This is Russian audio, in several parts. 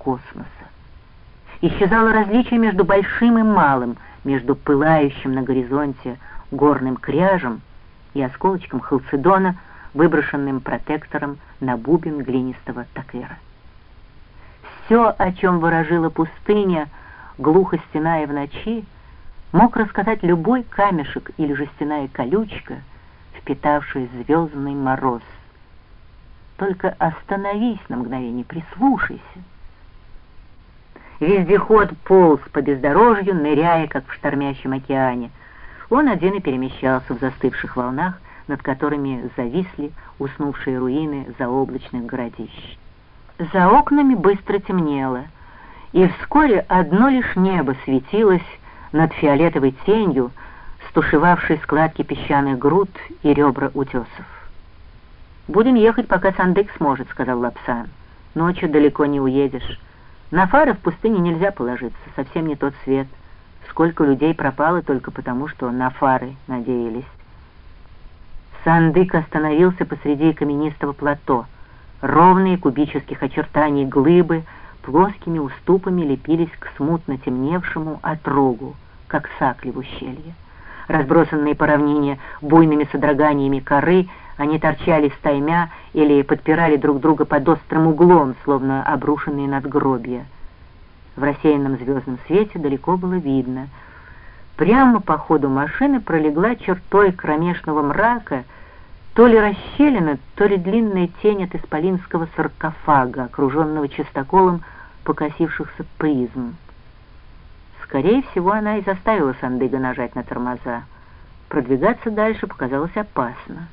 космоса. Исчезало различие между большим и малым, между пылающим на горизонте горным кряжем и осколочком халцедона, выброшенным протектором на бубен глинистого такера. Все, о чем выражила пустыня, глухо стеная в ночи, мог рассказать любой камешек или жестяная колючка, впитавшая звездный мороз. Только остановись на мгновение, прислушайся. Вездеход полз по бездорожью, ныряя, как в штормящем океане. Он один и перемещался в застывших волнах, над которыми зависли уснувшие руины заоблачных городищ. За окнами быстро темнело, и вскоре одно лишь небо светилось над фиолетовой тенью, стушевавшей складки песчаных груд и ребра утесов. «Будем ехать, пока Сандык сможет», — сказал Лапсан. «Ночью далеко не уедешь». На фары в пустыне нельзя положиться, совсем не тот свет. Сколько людей пропало только потому, что на фары надеялись. Сандык остановился посреди каменистого плато. Ровные кубических очертаний глыбы плоскими уступами лепились к смутно темневшему отрогу, как сакли в ущелье. Разбросанные по равнине буйными содроганиями коры — они торчали стаймя или подпирали друг друга под острым углом, словно обрушенные надгробья. В рассеянном звездном свете далеко было видно. Прямо по ходу машины пролегла чертой кромешного мрака то ли расщелина, то ли длинная тень от исполинского саркофага, окруженного чистоколом покосившихся призм. Скорее всего, она и заставила Сандыга нажать на тормоза. Продвигаться дальше показалось опасно.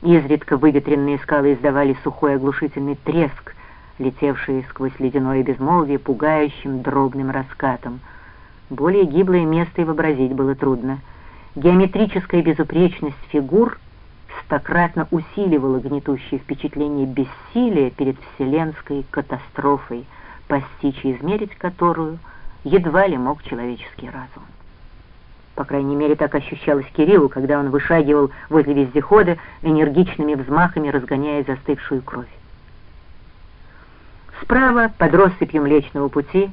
Изредка выветренные скалы издавали сухой оглушительный треск, летевший сквозь ледяное безмолвие пугающим дробным раскатом. Более гиблое место и вообразить было трудно. Геометрическая безупречность фигур стократно усиливала гнетущее впечатление бессилия перед вселенской катастрофой, постичь и измерить которую едва ли мог человеческий разум. По крайней мере, так ощущалось Кириллу, когда он вышагивал возле вездехода, энергичными взмахами разгоняя застывшую кровь. Справа, под россыпью Млечного Пути,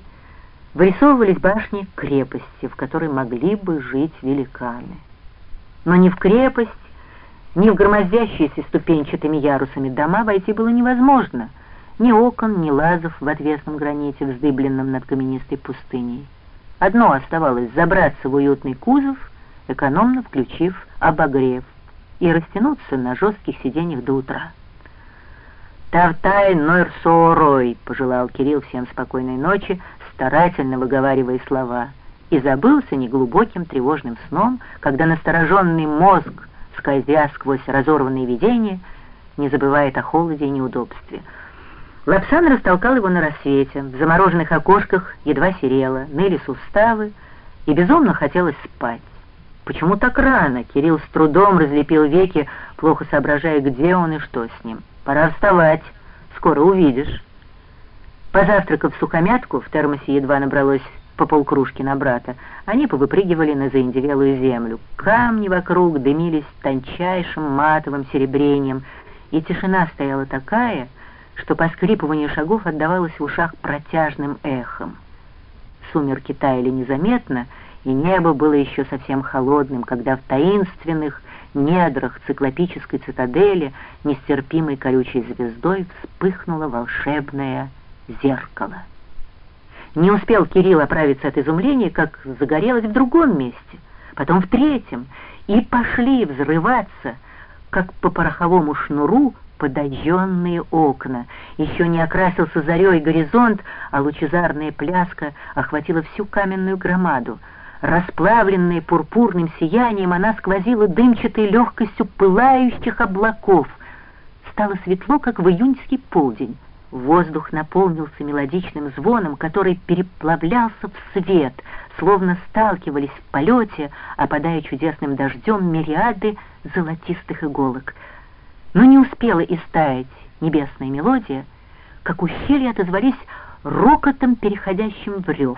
вырисовывались башни крепости, в которой могли бы жить великаны. Но ни в крепость, ни в громоздящиеся ступенчатыми ярусами дома войти было невозможно. Ни окон, ни лазов в отвесном граните, вздыбленном над каменистой пустыней. Одно оставалось — забраться в уютный кузов, экономно включив обогрев, и растянуться на жестких сиденьях до утра. «Тавтай нойрсоорой», — пожелал Кирилл всем спокойной ночи, старательно выговаривая слова, и забылся неглубоким тревожным сном, когда настороженный мозг, скользя сквозь разорванные видения, не забывает о холоде и неудобстве — Лапсан растолкал его на рассвете. В замороженных окошках едва серело, ныли суставы, и безумно хотелось спать. Почему так рано? Кирилл с трудом разлепил веки, плохо соображая, где он и что с ним. Пора вставать, скоро увидишь. Позавтракав сухомятку, в термосе едва набралось по полкружки на брата, они повыпрыгивали на заиндевелую землю. Камни вокруг дымились тончайшим матовым серебрением, и тишина стояла такая, что поскрипывание шагов отдавалось в ушах протяжным эхом. Сумерки таяли незаметно, и небо было еще совсем холодным, когда в таинственных недрах циклопической цитадели нестерпимой колючей звездой вспыхнуло волшебное зеркало. Не успел Кирилл оправиться от изумления, как загорелось в другом месте, потом в третьем, и пошли взрываться, как по пороховому шнуру, подожженные окна. Еще не окрасился зарей горизонт, а лучезарная пляска охватила всю каменную громаду. Расплавленная пурпурным сиянием, она сквозила дымчатой легкостью пылающих облаков. Стало светло, как в июньский полдень. Воздух наполнился мелодичным звоном, который переплавлялся в свет, словно сталкивались в полете, опадая чудесным дождем мириады золотистых иголок — но не успела истаять небесная мелодия, как ущелья отозвались рокотом, переходящим в рев.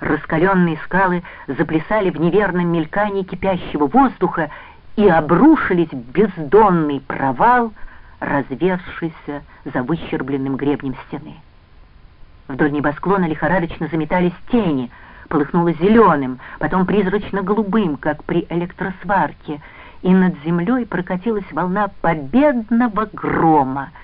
Раскаленные скалы заплясали в неверном мелькании кипящего воздуха и обрушились в бездонный провал, развершийся за выщербленным гребнем стены. Вдоль небосклона лихорадочно заметались тени, полыхнуло зеленым, потом призрачно-голубым, как при электросварке, и над землей прокатилась волна победного грома —